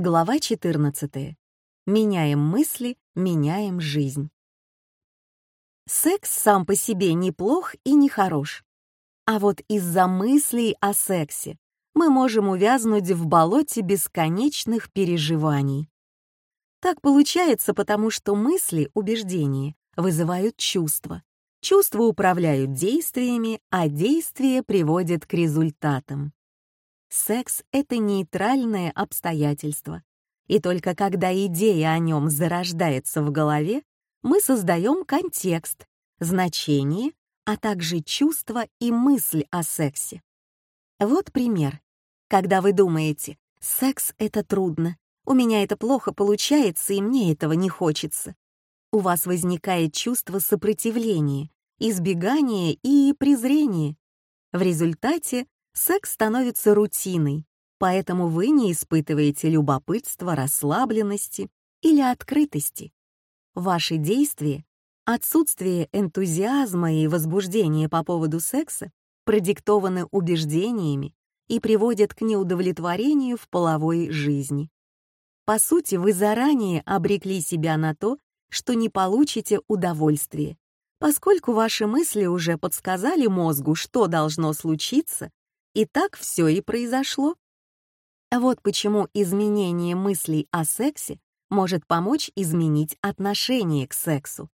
Глава 14. Меняем мысли, меняем жизнь. Секс сам по себе неплох и нехорош. А вот из-за мыслей о сексе мы можем увязнуть в болоте бесконечных переживаний. Так получается, потому что мысли, убеждения, вызывают чувства. Чувства управляют действиями, а действия приводят к результатам секс — это нейтральное обстоятельство. И только когда идея о нем зарождается в голове, мы создаем контекст, значение, а также чувство и мысль о сексе. Вот пример. Когда вы думаете «секс — это трудно», «у меня это плохо получается и мне этого не хочется», у вас возникает чувство сопротивления, избегания и презрения. В результате секс становится рутиной, поэтому вы не испытываете любопытства, расслабленности или открытости. Ваши действия, отсутствие энтузиазма и возбуждения по поводу секса продиктованы убеждениями и приводят к неудовлетворению в половой жизни. По сути, вы заранее обрекли себя на то, что не получите удовольствие, поскольку ваши мысли уже подсказали мозгу, что должно случиться, и так все и произошло. Вот почему изменение мыслей о сексе может помочь изменить отношение к сексу.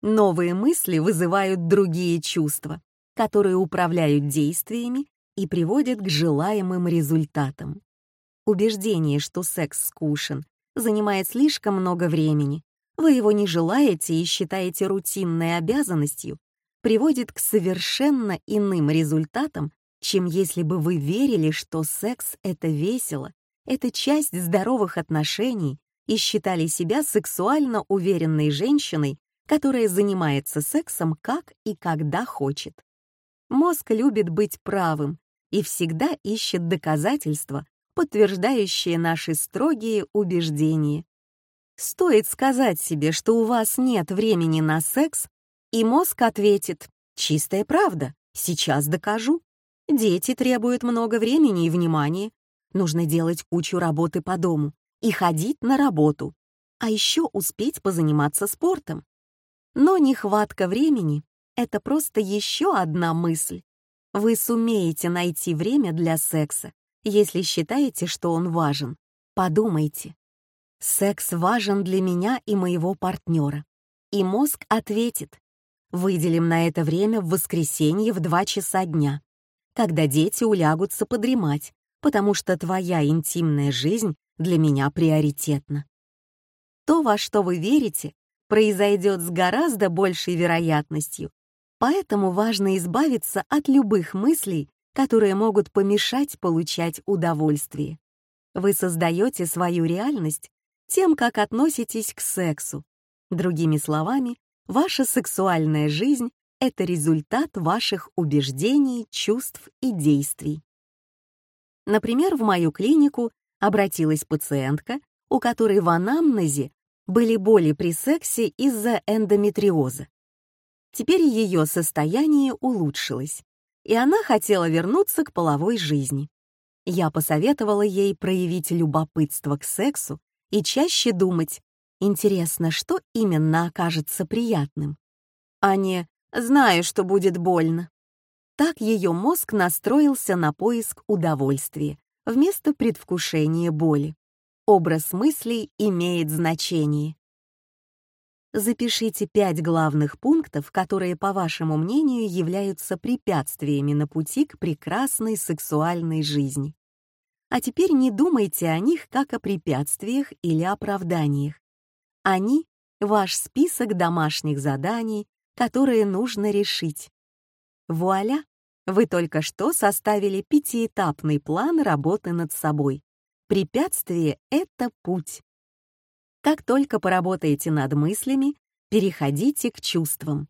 Новые мысли вызывают другие чувства, которые управляют действиями и приводят к желаемым результатам. Убеждение, что секс скучен, занимает слишком много времени, вы его не желаете и считаете рутинной обязанностью, приводит к совершенно иным результатам, чем если бы вы верили, что секс — это весело, это часть здоровых отношений, и считали себя сексуально уверенной женщиной, которая занимается сексом как и когда хочет. Мозг любит быть правым и всегда ищет доказательства, подтверждающие наши строгие убеждения. Стоит сказать себе, что у вас нет времени на секс, и мозг ответит «Чистая правда, сейчас докажу». Дети требуют много времени и внимания. Нужно делать кучу работы по дому и ходить на работу, а еще успеть позаниматься спортом. Но нехватка времени — это просто еще одна мысль. Вы сумеете найти время для секса, если считаете, что он важен. Подумайте. Секс важен для меня и моего партнера. И мозг ответит. Выделим на это время в воскресенье в 2 часа дня когда дети улягутся подремать, потому что твоя интимная жизнь для меня приоритетна. То, во что вы верите, произойдет с гораздо большей вероятностью, поэтому важно избавиться от любых мыслей, которые могут помешать получать удовольствие. Вы создаете свою реальность тем, как относитесь к сексу. Другими словами, ваша сексуальная жизнь это результат ваших убеждений, чувств и действий. Например, в мою клинику обратилась пациентка, у которой в анамнезе были боли при сексе из-за эндометриоза. Теперь ее состояние улучшилось, и она хотела вернуться к половой жизни. Я посоветовала ей проявить любопытство к сексу и чаще думать, интересно, что именно окажется приятным, а не Знаю, что будет больно». Так ее мозг настроился на поиск удовольствия вместо предвкушения боли. Образ мыслей имеет значение. Запишите пять главных пунктов, которые, по вашему мнению, являются препятствиями на пути к прекрасной сексуальной жизни. А теперь не думайте о них как о препятствиях или оправданиях. Они — ваш список домашних заданий, которые нужно решить. Вуаля! Вы только что составили пятиэтапный план работы над собой. Препятствие — это путь. Как только поработаете над мыслями, переходите к чувствам.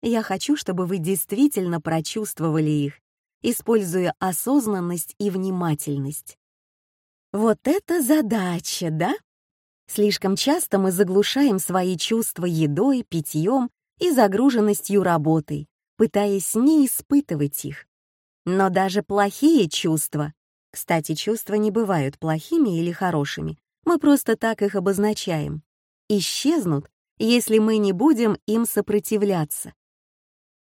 Я хочу, чтобы вы действительно прочувствовали их, используя осознанность и внимательность. Вот это задача, да? Слишком часто мы заглушаем свои чувства едой, питьем и загруженностью работой, пытаясь не испытывать их. Но даже плохие чувства, кстати, чувства не бывают плохими или хорошими, мы просто так их обозначаем, исчезнут, если мы не будем им сопротивляться.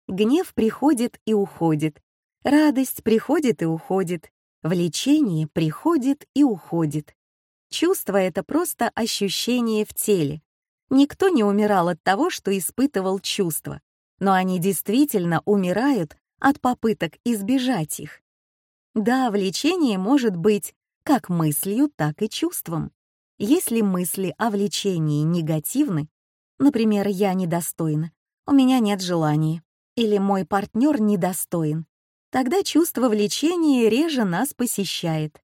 Гнев приходит и уходит, радость приходит и уходит, влечение приходит и уходит. Чувство — это просто ощущение в теле, Никто не умирал от того, что испытывал чувства, но они действительно умирают от попыток избежать их. Да, влечение может быть как мыслью, так и чувством. Если мысли о влечении негативны, например, «я недостойна», «у меня нет желания» или «мой партнер недостоин», тогда чувство влечения реже нас посещает.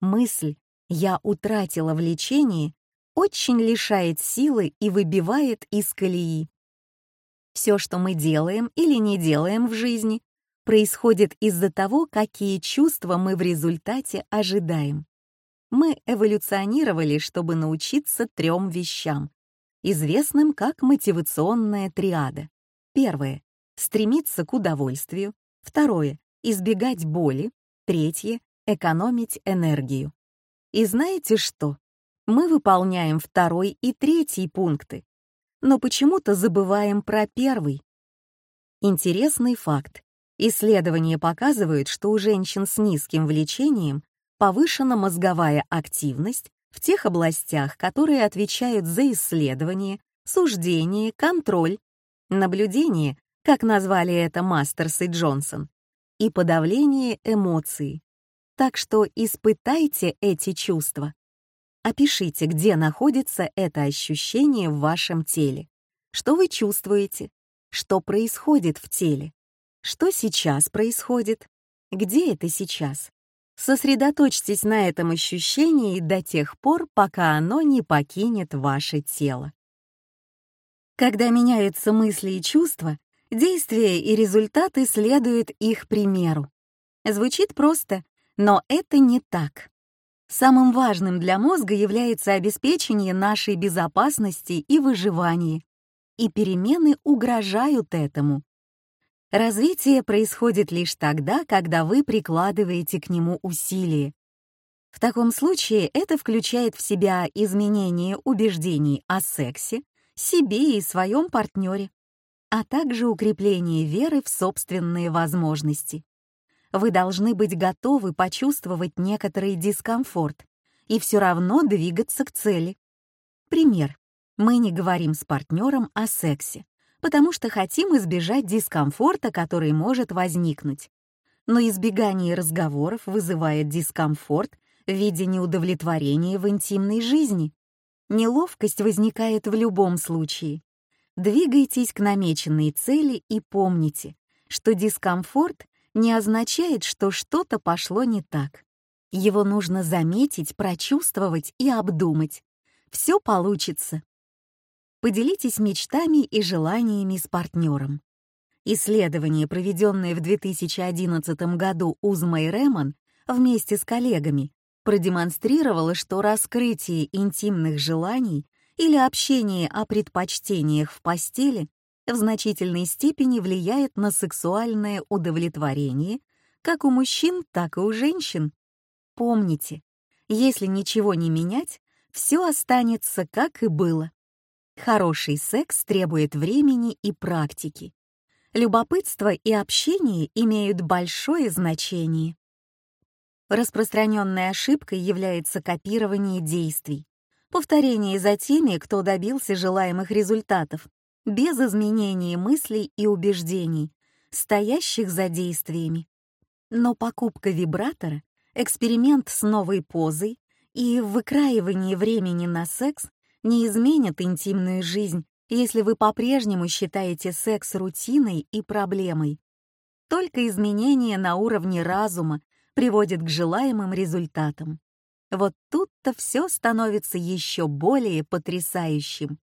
Мысль «я утратила влечение» очень лишает силы и выбивает из колеи. Все, что мы делаем или не делаем в жизни, происходит из-за того, какие чувства мы в результате ожидаем. Мы эволюционировали, чтобы научиться трем вещам, известным как мотивационная триада. Первое — стремиться к удовольствию. Второе — избегать боли. Третье — экономить энергию. И знаете что? мы выполняем второй и третий пункты, но почему-то забываем про первый. Интересный факт. Исследования показывают, что у женщин с низким влечением повышена мозговая активность в тех областях, которые отвечают за исследование, суждение, контроль, наблюдение, как назвали это Мастерс и Джонсон, и подавление эмоций. Так что испытайте эти чувства. Опишите, где находится это ощущение в вашем теле. Что вы чувствуете? Что происходит в теле? Что сейчас происходит? Где это сейчас? Сосредоточьтесь на этом ощущении до тех пор, пока оно не покинет ваше тело. Когда меняются мысли и чувства, действия и результаты следуют их примеру. Звучит просто, но это не так. Самым важным для мозга является обеспечение нашей безопасности и выживания, и перемены угрожают этому. Развитие происходит лишь тогда, когда вы прикладываете к нему усилия. В таком случае это включает в себя изменение убеждений о сексе, себе и своем партнере, а также укрепление веры в собственные возможности вы должны быть готовы почувствовать некоторый дискомфорт и все равно двигаться к цели. Пример. Мы не говорим с партнером о сексе, потому что хотим избежать дискомфорта, который может возникнуть. Но избегание разговоров вызывает дискомфорт в виде неудовлетворения в интимной жизни. Неловкость возникает в любом случае. Двигайтесь к намеченной цели и помните, что дискомфорт не означает, что что-то пошло не так. Его нужно заметить, прочувствовать и обдумать. Все получится. Поделитесь мечтами и желаниями с партнером. Исследование, проведенное в 2011 году Узмой Реман вместе с коллегами, продемонстрировало, что раскрытие интимных желаний или общение о предпочтениях в постели в значительной степени влияет на сексуальное удовлетворение как у мужчин, так и у женщин. Помните, если ничего не менять, все останется как и было. Хороший секс требует времени и практики. Любопытство и общение имеют большое значение. Распространенной ошибкой является копирование действий, повторение за теми, кто добился желаемых результатов, без изменения мыслей и убеждений, стоящих за действиями. Но покупка вибратора, эксперимент с новой позой и выкраивание времени на секс не изменят интимную жизнь, если вы по-прежнему считаете секс рутиной и проблемой. Только изменения на уровне разума приводят к желаемым результатам. Вот тут-то все становится еще более потрясающим.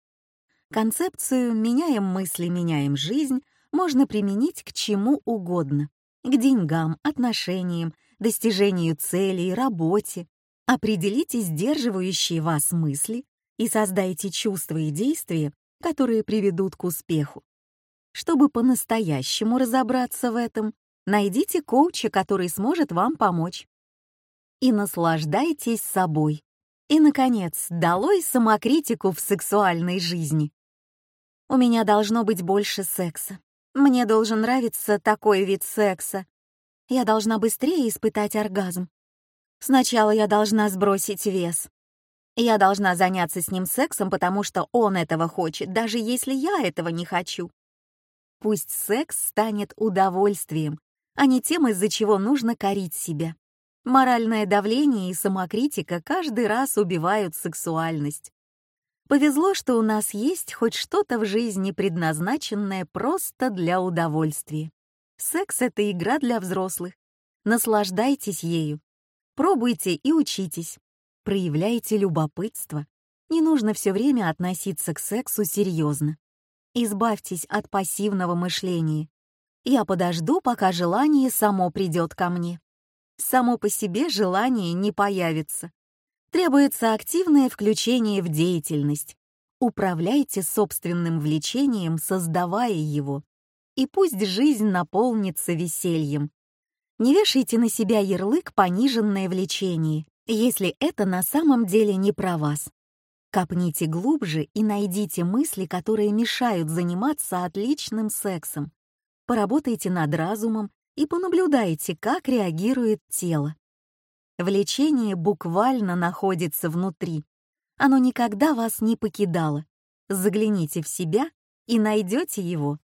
Концепцию «меняем мысли, меняем жизнь» можно применить к чему угодно — к деньгам, отношениям, достижению целей, работе. Определите сдерживающие вас мысли и создайте чувства и действия, которые приведут к успеху. Чтобы по-настоящему разобраться в этом, найдите коуча, который сможет вам помочь. И наслаждайтесь собой. И, наконец, долой самокритику в сексуальной жизни. У меня должно быть больше секса. Мне должен нравиться такой вид секса. Я должна быстрее испытать оргазм. Сначала я должна сбросить вес. Я должна заняться с ним сексом, потому что он этого хочет, даже если я этого не хочу. Пусть секс станет удовольствием, а не тем, из-за чего нужно корить себя. Моральное давление и самокритика каждый раз убивают сексуальность. Повезло, что у нас есть хоть что-то в жизни, предназначенное просто для удовольствия. Секс — это игра для взрослых. Наслаждайтесь ею. Пробуйте и учитесь. Проявляйте любопытство. Не нужно все время относиться к сексу серьезно. Избавьтесь от пассивного мышления. Я подожду, пока желание само придет ко мне. Само по себе желание не появится требуется активное включение в деятельность. Управляйте собственным влечением, создавая его. И пусть жизнь наполнится весельем. Не вешайте на себя ярлык «пониженное влечение», если это на самом деле не про вас. Копните глубже и найдите мысли, которые мешают заниматься отличным сексом. Поработайте над разумом и понаблюдайте, как реагирует тело. Влечение буквально находится внутри. Оно никогда вас не покидало. Загляните в себя и найдете его.